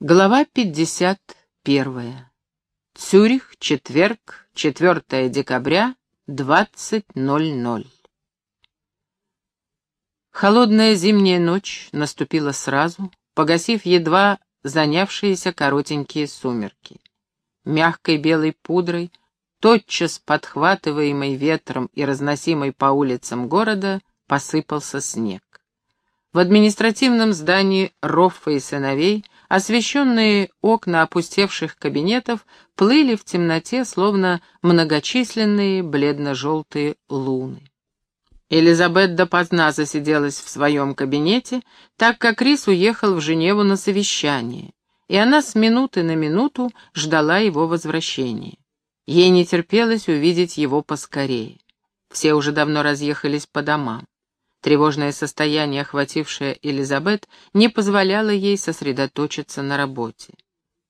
Глава 51. Цюрих, четверг, 4 декабря, 20.00. Холодная зимняя ночь наступила сразу, погасив едва занявшиеся коротенькие сумерки. Мягкой белой пудрой, тотчас подхватываемой ветром и разносимой по улицам города, посыпался снег. В административном здании Роффа и сыновей — Освещенные окна опустевших кабинетов плыли в темноте, словно многочисленные бледно-желтые луны. Элизабет допоздна засиделась в своем кабинете, так как Рис уехал в Женеву на совещание, и она с минуты на минуту ждала его возвращения. Ей не терпелось увидеть его поскорее. Все уже давно разъехались по домам. Тревожное состояние, охватившее Элизабет, не позволяло ей сосредоточиться на работе.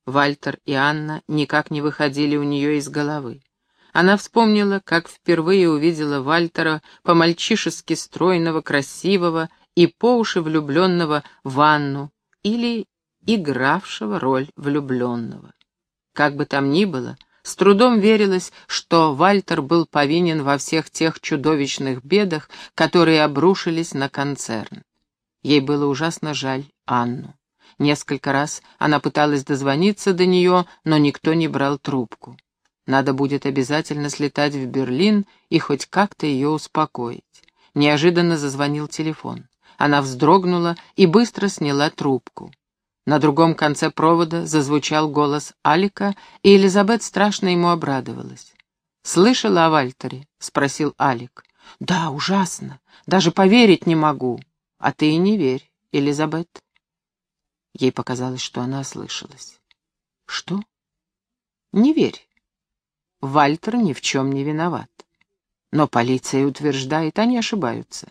Вальтер и Анна никак не выходили у нее из головы. Она вспомнила, как впервые увидела Вальтера по-мальчишески стройного, красивого и по уши влюбленного в Анну или игравшего роль влюбленного. Как бы там ни было, с трудом верилось, что Вальтер был повинен во всех тех чудовищных бедах, которые обрушились на концерн. Ей было ужасно жаль Анну. Несколько раз она пыталась дозвониться до нее, но никто не брал трубку. Надо будет обязательно слетать в Берлин и хоть как-то ее успокоить. Неожиданно зазвонил телефон. Она вздрогнула и быстро сняла трубку. На другом конце провода зазвучал голос Алика, и Элизабет страшно ему обрадовалась. «Слышала о Вальтере?» — спросил Алик. «Да, ужасно. Даже поверить не могу. А ты и не верь, Элизабет». Ей показалось, что она ослышалась. «Что?» «Не верь. Вальтер ни в чем не виноват. Но полиция утверждает, они ошибаются.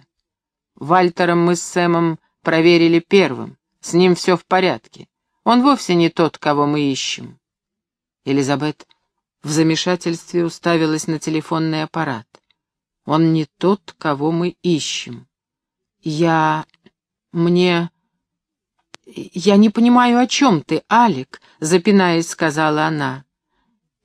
Вальтером мы с Сэмом проверили первым. С ним все в порядке. Он вовсе не тот, кого мы ищем. Элизабет в замешательстве уставилась на телефонный аппарат. Он не тот, кого мы ищем. Я... мне... «Я не понимаю, о чем ты, Алик», — запинаясь, сказала она.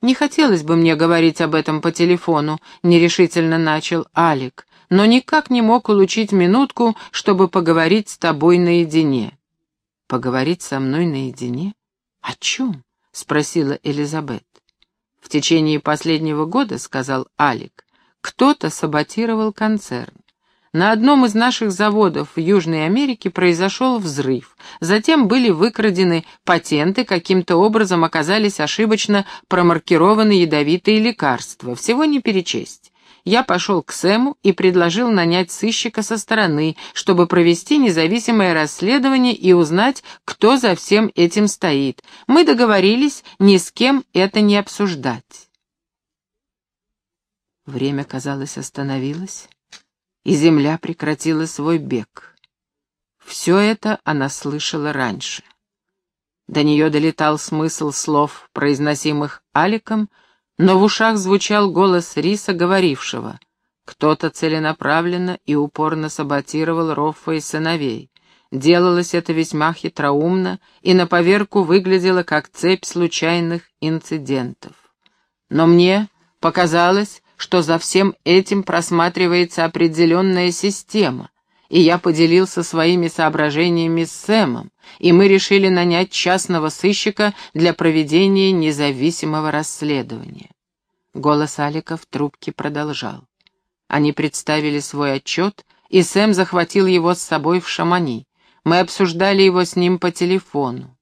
«Не хотелось бы мне говорить об этом по телефону», — нерешительно начал Алик, «но никак не мог улучить минутку, чтобы поговорить с тобой наедине». «Поговорить со мной наедине? О чем?» — спросила Элизабет. «В течение последнего года, — сказал Алик, — кто-то саботировал концерн. На одном из наших заводов в Южной Америке произошел взрыв. Затем были выкрадены патенты, каким-то образом оказались ошибочно промаркированы ядовитые лекарства. Всего не перечесть я пошел к Сэму и предложил нанять сыщика со стороны, чтобы провести независимое расследование и узнать, кто за всем этим стоит. Мы договорились ни с кем это не обсуждать. Время, казалось, остановилось, и земля прекратила свой бег. Все это она слышала раньше. До нее долетал смысл слов, произносимых Аликом, но в ушах звучал голос Риса, говорившего, кто-то целенаправленно и упорно саботировал Роффа и сыновей. Делалось это весьма хитроумно и на поверку выглядело как цепь случайных инцидентов. Но мне показалось, что за всем этим просматривается определенная система, и я поделился своими соображениями с Сэмом, и мы решили нанять частного сыщика для проведения независимого расследования. Голос Алика в трубке продолжал. Они представили свой отчет, и Сэм захватил его с собой в Шамани. Мы обсуждали его с ним по телефону.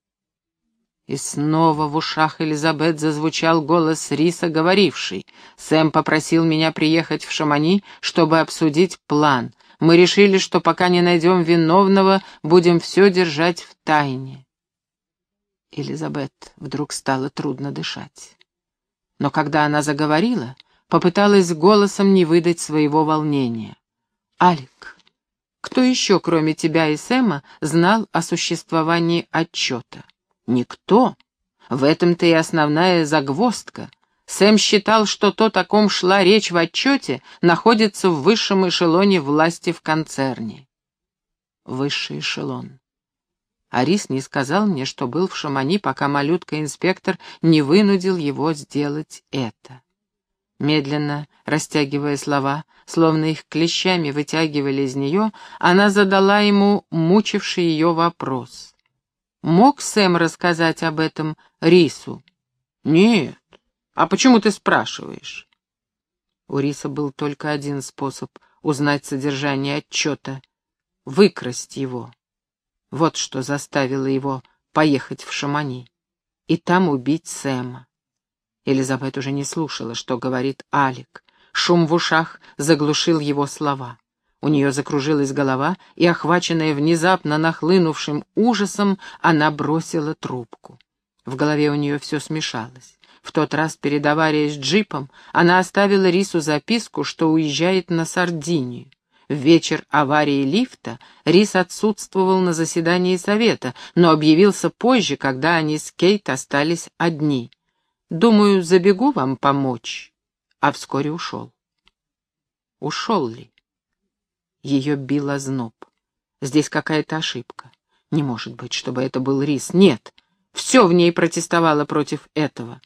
И снова в ушах Элизабет зазвучал голос Риса, говоривший. Сэм попросил меня приехать в Шамани, чтобы обсудить план. Мы решили, что пока не найдем виновного, будем все держать в тайне. Элизабет вдруг стало трудно дышать. Но когда она заговорила, попыталась голосом не выдать своего волнения. «Алик, кто еще, кроме тебя и Сэма, знал о существовании отчета?» «Никто. В этом-то и основная загвоздка. Сэм считал, что то, о ком шла речь в отчете, находится в высшем эшелоне власти в концерне. Высший эшелон. Арис не сказал мне, что был в Шамани, пока малютка-инспектор не вынудил его сделать это. Медленно растягивая слова, словно их клещами вытягивали из нее, она задала ему мучивший ее вопрос. «Мог Сэм рассказать об этом Рису?» «Нет. А почему ты спрашиваешь?» У Риса был только один способ узнать содержание отчета — выкрасть его. Вот что заставило его поехать в Шамани и там убить Сэма. Элизабет уже не слушала, что говорит Алик. Шум в ушах заглушил его слова. У нее закружилась голова, и, охваченная внезапно нахлынувшим ужасом, она бросила трубку. В голове у нее все смешалось. В тот раз перед аварией с джипом она оставила Рису записку, что уезжает на Сардинию. В вечер аварии лифта Рис отсутствовал на заседании совета, но объявился позже, когда они с Кейт остались одни. «Думаю, забегу вам помочь», а вскоре ушел. Ушел ли? Ее бил озноб. Здесь какая-то ошибка. Не может быть, чтобы это был Рис. Нет, все в ней протестовало против этого.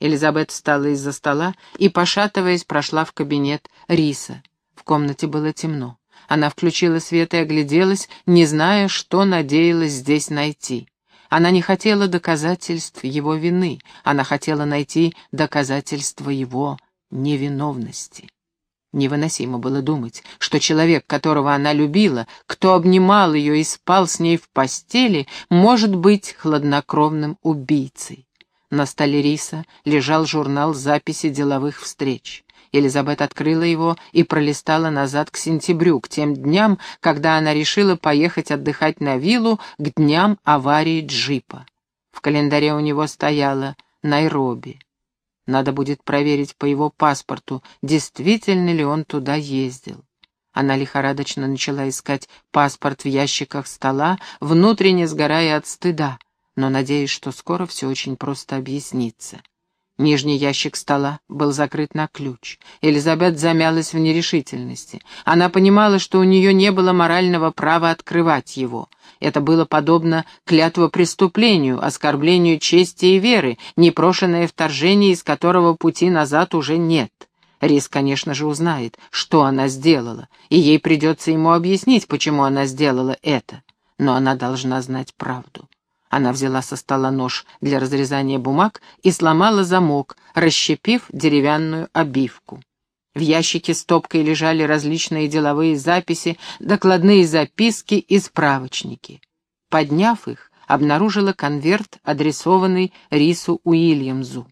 Элизабет встала из-за стола и, пошатываясь, прошла в кабинет Риса. В комнате было темно. Она включила свет и огляделась, не зная, что надеялась здесь найти. Она не хотела доказательств его вины, она хотела найти доказательства его невиновности. Невыносимо было думать, что человек, которого она любила, кто обнимал ее и спал с ней в постели, может быть хладнокровным убийцей. На столе Риса лежал журнал записи деловых встреч. Элизабет открыла его и пролистала назад к сентябрю, к тем дням, когда она решила поехать отдыхать на виллу к дням аварии джипа. В календаре у него стояло «Найроби». Надо будет проверить по его паспорту, действительно ли он туда ездил. Она лихорадочно начала искать паспорт в ящиках стола, внутренне сгорая от стыда но надеюсь, что скоро все очень просто объяснится. Нижний ящик стола был закрыт на ключ. Элизабет замялась в нерешительности. Она понимала, что у нее не было морального права открывать его. Это было подобно клятвопреступлению, оскорблению чести и веры, непрошенное вторжение, из которого пути назад уже нет. Рис, конечно же, узнает, что она сделала, и ей придется ему объяснить, почему она сделала это. Но она должна знать правду. Она взяла со стола нож для разрезания бумаг и сломала замок, расщепив деревянную обивку. В ящике стопкой лежали различные деловые записи, докладные записки и справочники. Подняв их, обнаружила конверт, адресованный Рису Уильямзу.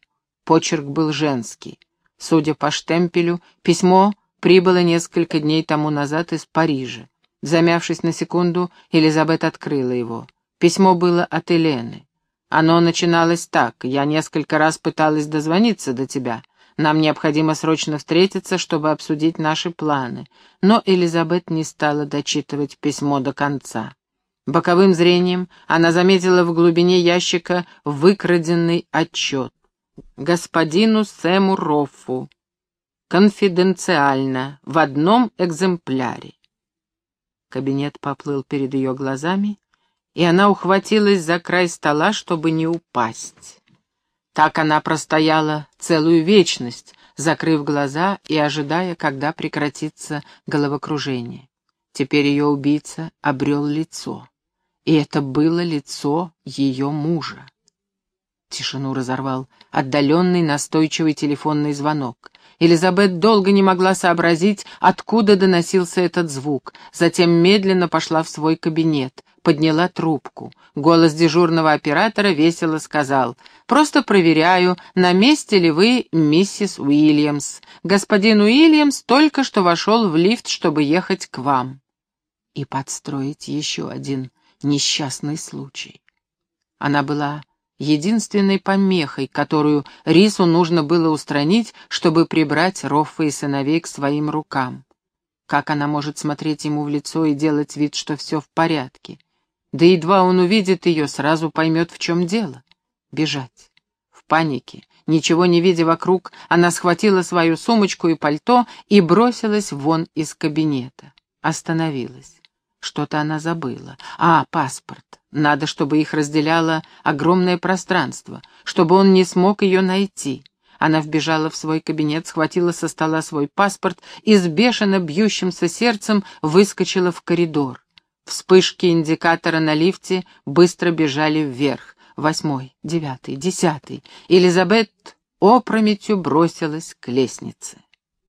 Почерк был женский. Судя по штемпелю, письмо прибыло несколько дней тому назад из Парижа. Замявшись на секунду, Элизабет открыла его. Письмо было от Елены. Оно начиналось так. «Я несколько раз пыталась дозвониться до тебя. Нам необходимо срочно встретиться, чтобы обсудить наши планы». Но Элизабет не стала дочитывать письмо до конца. Боковым зрением она заметила в глубине ящика выкраденный отчет. «Господину Сэму Роффу. Конфиденциально, в одном экземпляре». Кабинет поплыл перед ее глазами, и она ухватилась за край стола, чтобы не упасть. Так она простояла целую вечность, закрыв глаза и ожидая, когда прекратится головокружение. Теперь ее убийца обрел лицо, и это было лицо ее мужа. Тишину разорвал отдаленный настойчивый телефонный звонок. Элизабет долго не могла сообразить, откуда доносился этот звук, затем медленно пошла в свой кабинет подняла трубку. Голос дежурного оператора весело сказал, «Просто проверяю, на месте ли вы, миссис Уильямс. Господин Уильямс только что вошел в лифт, чтобы ехать к вам». И подстроить еще один несчастный случай. Она была единственной помехой, которую Рису нужно было устранить, чтобы прибрать Роффа и сыновей к своим рукам. Как она может смотреть ему в лицо и делать вид, что все в порядке? Да едва он увидит ее, сразу поймет, в чем дело. Бежать. В панике, ничего не видя вокруг, она схватила свою сумочку и пальто и бросилась вон из кабинета. Остановилась. Что-то она забыла. А, паспорт. Надо, чтобы их разделяло огромное пространство, чтобы он не смог ее найти. Она вбежала в свой кабинет, схватила со стола свой паспорт и с бешено бьющимся сердцем выскочила в коридор. Вспышки индикатора на лифте быстро бежали вверх. Восьмой, девятый, десятый. Элизабет опрометью бросилась к лестнице.